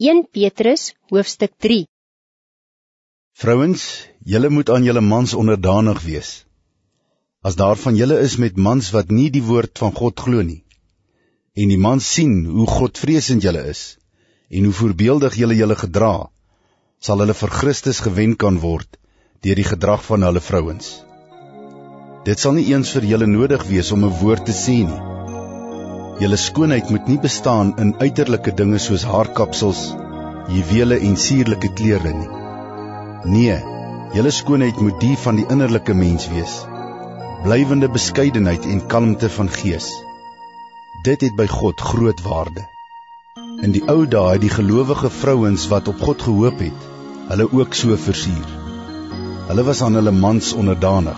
1 Petrus hoofstuk 3 Vrouens, julle moet aan julle mans onderdanig wees. As daar van julle is met mans wat nie die woord van God glo nie, en die mans sien hoe Godvreesend julle is en hoe voorbeeldig julle julle gedra, sal hulle vir Christus gewen kan word deur die gedrag van hulle vrouens. Dit sal nie eens vir julle nodig wees om 'n woord te sê nie. Julle skoonheid moet nie bestaan in uiterlike dinge soos haarkapsels, juwele en sierlike klere nie. Nee, julle skoonheid moet die van die innerlike mens wees. Blywende beskeidenheid en kalmte van gees. Dit het by God groot waarde. In die ou dae het die gelowige vrouens wat op God gehoop het, hulle ook so versier. Hulle was aan hulle mans onderdanig.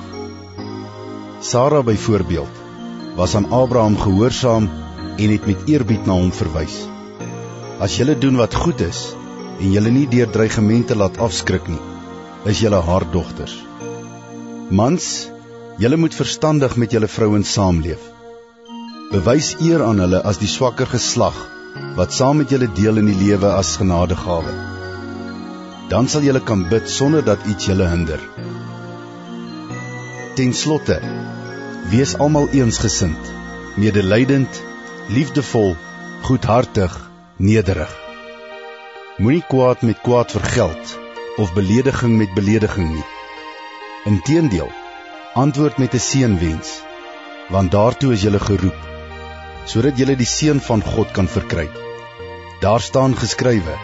Sara byvoorbeeld was aan Abraham gehoorsaam en het met eerbied na hom verwys. As julle doen wat goed is en julle nie deur dreigemente laat afskrik nie, is julle haar dogters. Mans, julle moet verstandig met julle vrouens saamleef. Bewys eer aan hulle as die swakker geslag wat saam met julle deel in die lewe as genadegawe. Dan sal julle kan bid sonder dat iets julle hinder. Ten slotte, wees almal eensgesind, medelydend liefdevol, goedhartig, nederig. Moenie kwaad met kwaad vergeld of belediging met belediging nie. Inteendeel, antwoord met 'n seënwens, want daartoe is jy geroep, sodat jy die seën van God kan verkry. Daar staan geskrywe: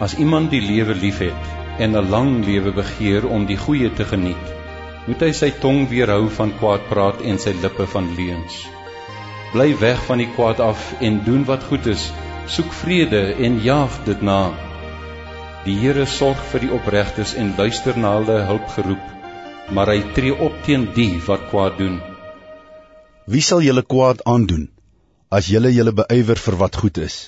As iemand die lewe liefhet en 'n lang lewe begeer om die goeie te geniet, moet hy sy tong weerhou van kwaad praat en sy lippe van leuns. Bly weg van die kwaad af en doen wat goed is. Soek vrede en jaag dit na. Die Here sorg vir die opregtes en luister na hulle hulpgeroep, maar hy tree op teen die wat kwaad doen. Wie sal julle kwaad aandoen as julle julle beywer vir wat goed is?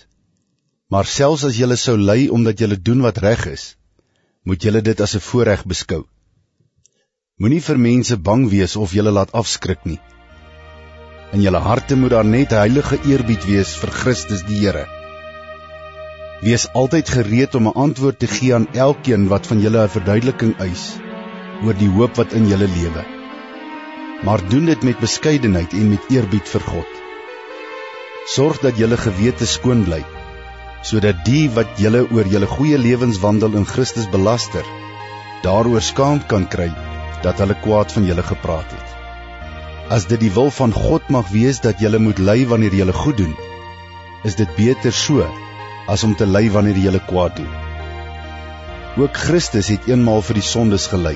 Maar selfs as julle sou ly omdat julle doen wat reg is, moet julle dit as 'n voorreg beskou. Moenie vir mense bang wees of julle laat afskrik nie. In julle harte moet daar net heilige eerbied wees vir Christus die Here. Wees altyd gereed om 'n antwoord te gee aan elkeen wat van julle 'n verduideliking eis oor die hoop wat in julle lewe. Maar doen dit met beskeidenheid en met eerbied vir God. Sorg dat julle gewete skoon bly, sodat die wat julle oor julle goeie lewenswandel in Christus belaster, daaroor skaam kan kry dat hulle kwaad van julle gepraat het. As dit die wil van God mag wees dat jy moet ly wanneer jy goed doen, is dit beter so as om te ly wanneer jy kwaad doen. Ook Christus het eenmaal vir die sondes gely,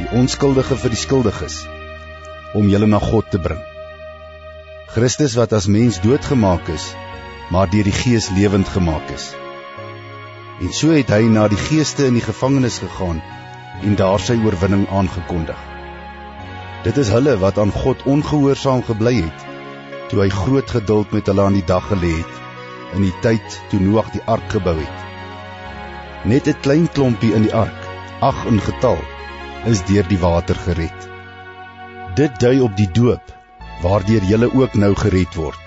die onskuldige vir die skuldiges, om julle na God te bring. Christus wat as mens doodgemaak is, maar deur die Gees lewend gemaak is. En so het hy na die geeste in die gevangenis gegaan en daar sy oorwinning aangekondig. Dit is hulle wat aan God ongehoorsaam gebly het toe hy groot geduld met hulle aan die dag gelê het in die tyd toe Noag die ark gebou het. Net 'n klein klompie in die ark, ag in getal, is deur die water gered. Dit dui op die doop waardeur jy ook nou gered word.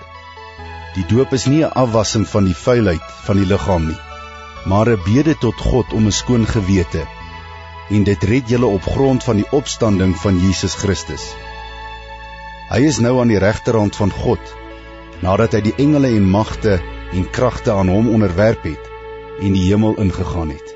Die doop is nie 'n afwassing van die vuilheid van die liggaam nie, maar 'n bede tot God om 'n skoon gewete en dit red julle op grond van die opstanding van Jesus Christus. Hy is nou aan die regterhand van God nadat hy die engele en magte en kragte aan hom onderwerp het en die hemel ingegaan het.